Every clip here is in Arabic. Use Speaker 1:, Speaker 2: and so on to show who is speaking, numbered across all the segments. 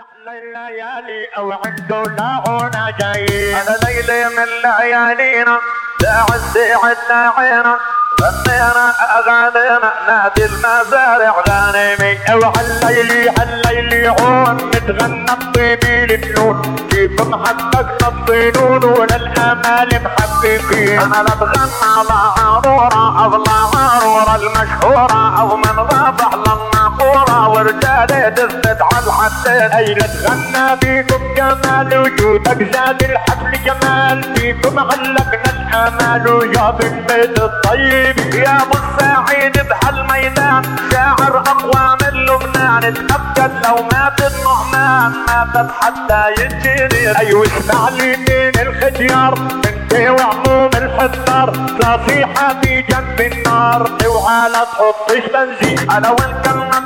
Speaker 1: محلى الليالي أو عنده لاعونا جاي.
Speaker 2: أنا ليلة من ليالينا داعس ساعتنا عينا. غنينا أغانينا نادي المزارع. غانمي
Speaker 1: أو عالليلي عالليلي عون نتغنى الطيبي الفنون فيكم حققنا الظنون وللامال محققين.
Speaker 2: أنا لا اتغنى على عرورة افضل عرورة المشهورة. أو من رابح للناقورة ورجالي تثبت على الحدين
Speaker 1: أي نتغنى فيكم جمال وجودك زاد الحفل جمال. فيكم علقنا الامال ويا بن بيت الطيب.
Speaker 2: يا السعيد بهالميدان شاعر اقوى من لبنان اتاكد لو مات النعمان ماتت حتى يجيني
Speaker 1: أيوه اسمع لي من الختيار انت وعموم الحصار نصيحة في جنب النار اوعى لا تحطش بنزين
Speaker 2: أنا والكلمة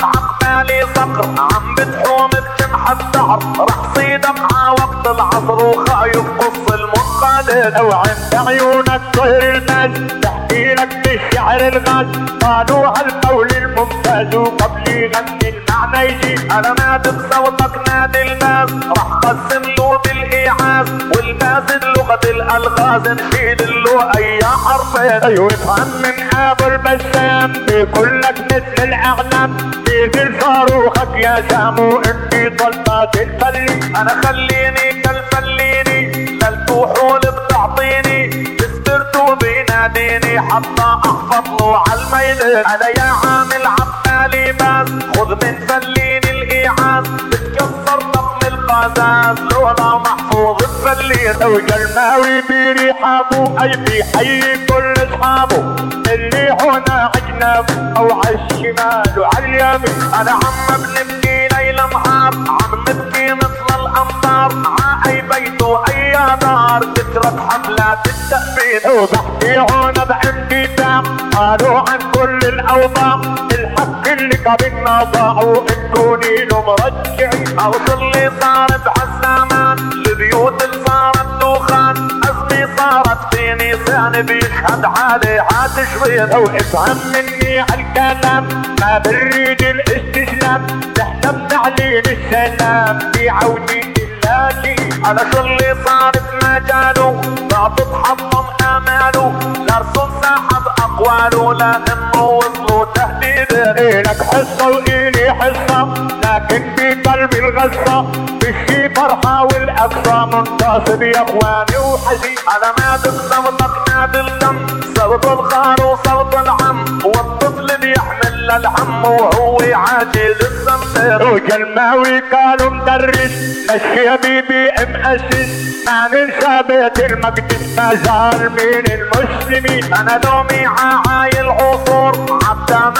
Speaker 2: عم بتحوم الدهر رح صيدك ع وقت العصر وخايف قص المنقلب.
Speaker 1: أو عند عيونك طهر الماس تحكي لك بالشعر الغاز. قالوا هالقول الممتاز وقبل يغني المعنى يجي
Speaker 2: أنا نادي بصوتك نادي الباس رح قسم له بالإيعاز. والباس لغة الألغاز. نشيد له أي حرفين.
Speaker 1: أيوه. افهم من ابو البسام. بيقول لك مثل الأعلام. بيزل صاروخك يا سامو انتي طلبات الفلي
Speaker 2: أنا خليني كالفليني. للفحول بتعطيني. استرتو بيناديني حتى احفظ له عالميدان أنا يا عامل عبالي باس خذ من فليني الايعاز بتكسر طقم القزاز لولا محفوظ الفلين.
Speaker 1: لو جلماوي برحابه أي بيحيي كل اصحابه اللي هنا عجنب أو عالشمال وعاليمين
Speaker 2: أنا عم بنبكي ليل نهار عم نبكي مثل الامطار ع أي بيت وأي دار ذكرى حفلات التأبيد.
Speaker 1: وبحكي هنا بعندي دم قالوا عن كل الاوضاع اللي قبلنا ضاعوا انتوني له مرجعين
Speaker 2: اوصل لي صار بهالزمان البيوت اللي صارت دخان أزمي صارت في نيسان بيشهد عليها تشوين
Speaker 1: لو افهم مني عالكلام ما بريد الاستسلام نحن بنعلن السلام بعوني الله
Speaker 2: أنا شو اللي صار بمجاله لا تتحطم اماله لرسم ساحب أقواله وصلوا تهديده
Speaker 1: حصة وإلي حصة لكن في قلبي الغصة. بالشي فرحة والأقصى منتصب يا إخواني وحزين
Speaker 2: أنا نادي بصوتك نادي الدم صوت الخار وصوت العم والطفل بيحمل للهم وهو عاجل الزنبير
Speaker 1: وجلماوي قالوا مدرس مشي يا بيبي مؤسس ما ننسى بيت ما زال من المسلمين.
Speaker 2: أنا دومي عايل عصور عدام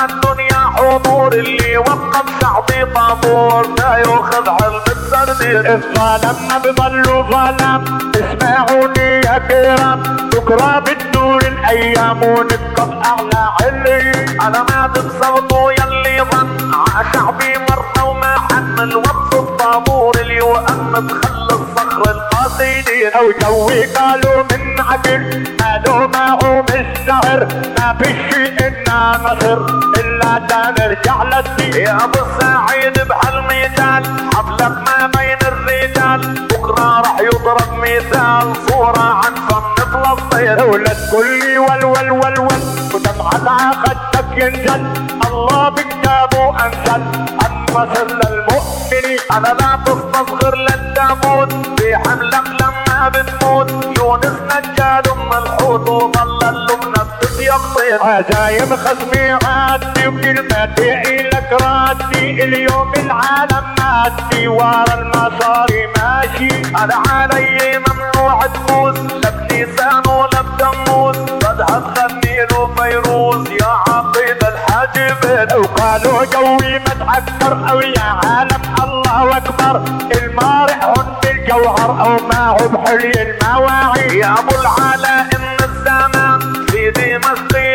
Speaker 2: طابور لا ياخذ علم التربية
Speaker 1: الظالم ما بضلوا ظلام اسمعوني يا كرام. بكرة بتدور الأيام ونبقى باعلى عليين
Speaker 2: أنا نادي بصوته يلي ظن. ع شعبي مرة وما حمل وقف الطابور اليوم تخلص صخر القاصدين
Speaker 1: أو جوي قالوا من عقل قالوا معهم السهر ما في شيء أنا نصر الا تنرجع للدين
Speaker 2: يا أبو السعيد بهالميدان حفلك ما بين الرجال. بكرة راح يضرب مثال صورة عن فن فلسطين
Speaker 1: دولة كلي والول والول ودمعة خدك ينزل الله بكتابه
Speaker 2: أنزل. بتتيقظين
Speaker 1: عزايم خصمي عادي وكلماتي إلك رادي اليوم العالم مادي ورا المصاري ماشي.
Speaker 2: أنا علي ممنوع تفوز لا بلسان ولا بدموس بدها تغني له فيروز يا عقيد الحاجبين
Speaker 1: وقالوا جوي ما تعكر أو يا عالم الله أكبر. المارع هن بالجوهر أو معه بحلي المواعي
Speaker 2: يا أبو العلاء إن الزمان دمشق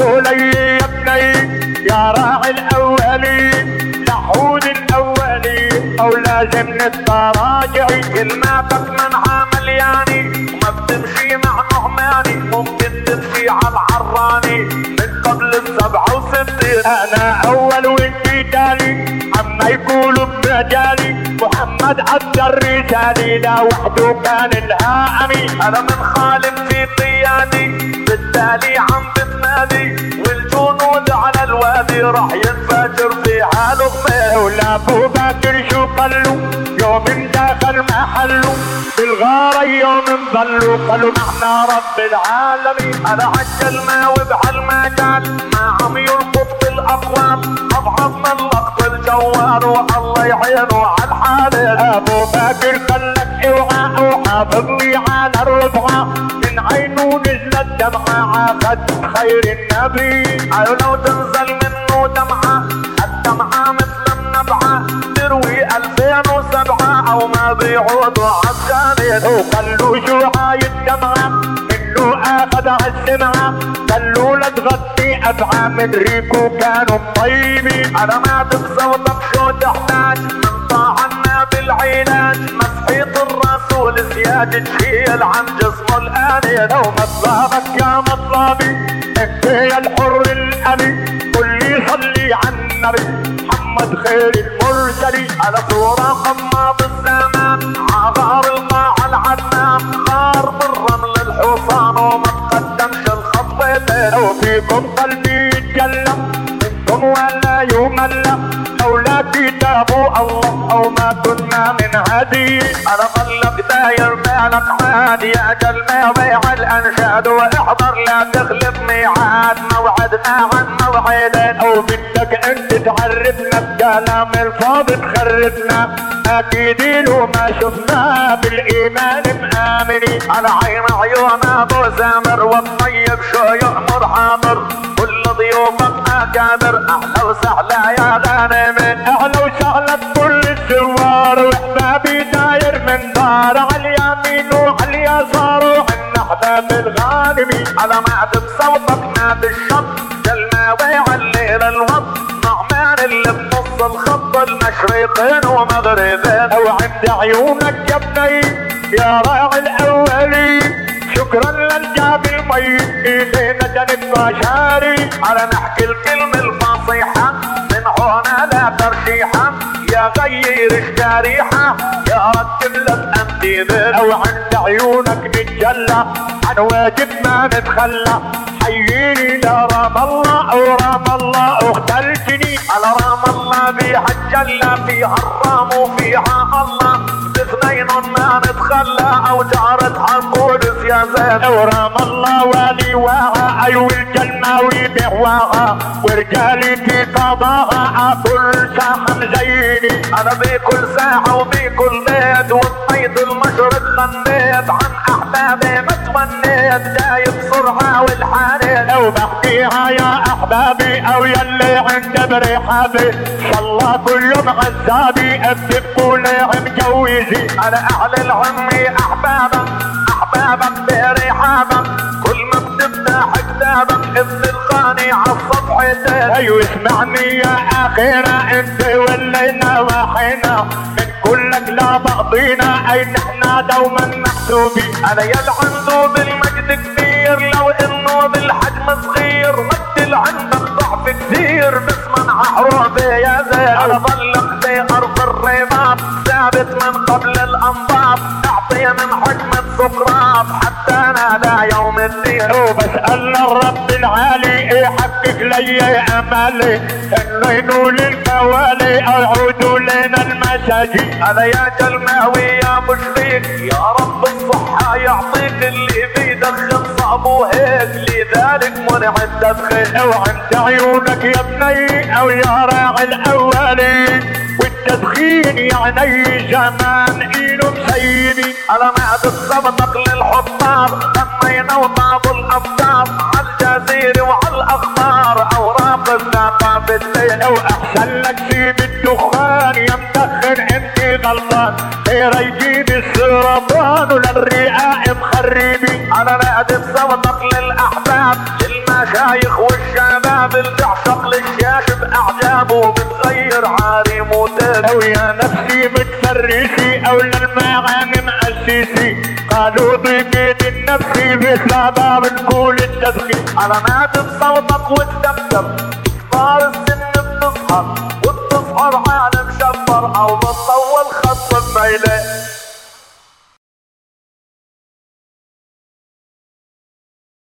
Speaker 1: وقالوا لي يا ابني يا راعي الاولين لحود الاولين أو لازم نتراجعي
Speaker 2: كلماتك منها ملياني وما بتمشي مع نعماني ممكن تمشي على العراني. من قبل السبعة وستين
Speaker 1: أنا أول وانتي تالي عما يقولوا بمجالي محمد ادى الرسالة لوحده كان لها
Speaker 2: أنا من خالف في قيادي بالتالي عم بتنادي والجنود على الوادي راح ينفجر في حاله
Speaker 1: ولا أبو بكر شو قالوا؟ يوم دخل محله. بالغارة يوم نضلوا قالوا نحن رب العالمين.
Speaker 2: أنا عالكلمة وبهالمجال ما عم يلقط بالاقوام اضعف من لقط الجوال والله يعينه
Speaker 1: ابو بكر قال لك اوعى وحافظ لي على الربعة من عينه نزلت دمعة عاقد خير النبي.
Speaker 2: لو تنزل منه دمعة الدمعة مثل النبعة. تروي 2007 أو ما
Speaker 1: وقال له شو هاي الدمعة منه آخذ عالسمعة قال له لا تغطي أبعى من ريكو كانوا طيبين.
Speaker 2: أنا ما بصوتك شو زيادة تشيل عن جسمه الآنية
Speaker 1: لو مطلبك يا مطلبي. انت يا الحر قل لي صلي على النبي محمد خير المرسلين
Speaker 2: على صورة قمة بالزمان. عغار القاع العدنان خار بالرمل الحصان. وما تقدمش الخطوتين
Speaker 1: لو فيكم قلبي يتكلم. منكم ولا يملم لولا كتاب الله أو ما كنا من هدي.
Speaker 2: أنا ظلك داير مالك عاد يا أجل ما بيع الانشاد واحضر لا تخلف ميعاد موعدنا عن موعدين
Speaker 1: أو بدك انت تعرفنا بكلام الفاضي تخرفنا أكيد لو ما شفنا بالايمان مآمنين
Speaker 2: على عين عيون ابو زامر والطيب شو يأمر حاضر كل ضيوفك اكابر أهلا وسهلا يا غانم
Speaker 1: أهلا وسهلا بكل الزوار واحبابي داير من دار على اليمين وعلى اليسار وعنا احباب الغانمين
Speaker 2: على ما بصوتك نادي الشط جلماوي على الليل الوط نعمان اللي بنص الخط. المشرقين ومغربين.
Speaker 1: أو عند عيونك يا بني يا راعي الأولي. شكرا للجاب الميت إلينا جنب بشاري
Speaker 2: على نحكي الكلمة الفصيحة من هنا لا ترشيحة يا غير الشريحة يا رتب لك امتداد
Speaker 1: أو عند عيونك نتجلى عن واجب ما نتخلى. حييني لرام الله أو رام الله أختلتني.
Speaker 2: على رام الله بيها الجلة فيها الرام وفيها الله. باثنين ما نتخلى أو جارت القدس يا زين
Speaker 1: أو رام الله والي واها ايو الجلماوي بهواها ورجالي في قضاها كل ساحة زيني.
Speaker 2: أنا بكل ساعة وبكل بيت والصيد المشرق غنيت عن احبابي ما تمنيت جاي بسرعة والحانيت
Speaker 1: لو بحكيها يا أحبابي أو يلي عند برحابي إن شاء الله كلهم عزابي بتبقوا لي مجوزي
Speaker 2: أنا اعلن عمي احبابك احبابك برحابك كل ما بتفتح كتابك على الصفحتين
Speaker 1: أيوه اسمعني يا أخينا إنت ولينا وحينا. من كلك لا بعضينا اي نحنا دوما محسوبين.
Speaker 2: أنا يا عنده بالمجد كبير لو إنه بالحجم صغير مثل عندك ضعف كثير. بس منع حروبي يا زين أنا ظلك في أرض الرباط ثابت من قبل الانضاب اعطي من حكمة سقراط حتى نادى يوم الدين.
Speaker 1: وبسأل الرب العالي يحقق لي أمالي انه ينول الكوالي اعودوا لنا المساجين
Speaker 2: أنا يا جلماوي يا مشفيك يا رب الصحة يعطيك اللي بيدخن صعب وهيك. لذلك منع التدخين
Speaker 1: أو عند عيونك يا بني أو يا راعي الاولي والتدخين يعني زمان ايده مسيبي
Speaker 2: على معد السبطك للحطاب سمينا وطاب الافكار بالليل
Speaker 1: لو أحسن لك سيب الدخان يا مدخن انت غلطان يجيب السرطان وللرئاء مخربي
Speaker 2: على معد صوتك للاحباب للمشايخ والشباب اللي بيعشق للشاش باعجابه بتغير عاري موتين
Speaker 1: أو يا نفسي متفرسي أو للمعاني مؤسسي قالوا ضيقين النفسي بسبب نقول التدخين
Speaker 2: على نادم صوتك والدبدب صار السن بتسهر وبتسهر عالم شفرها وبتطول خط الميلة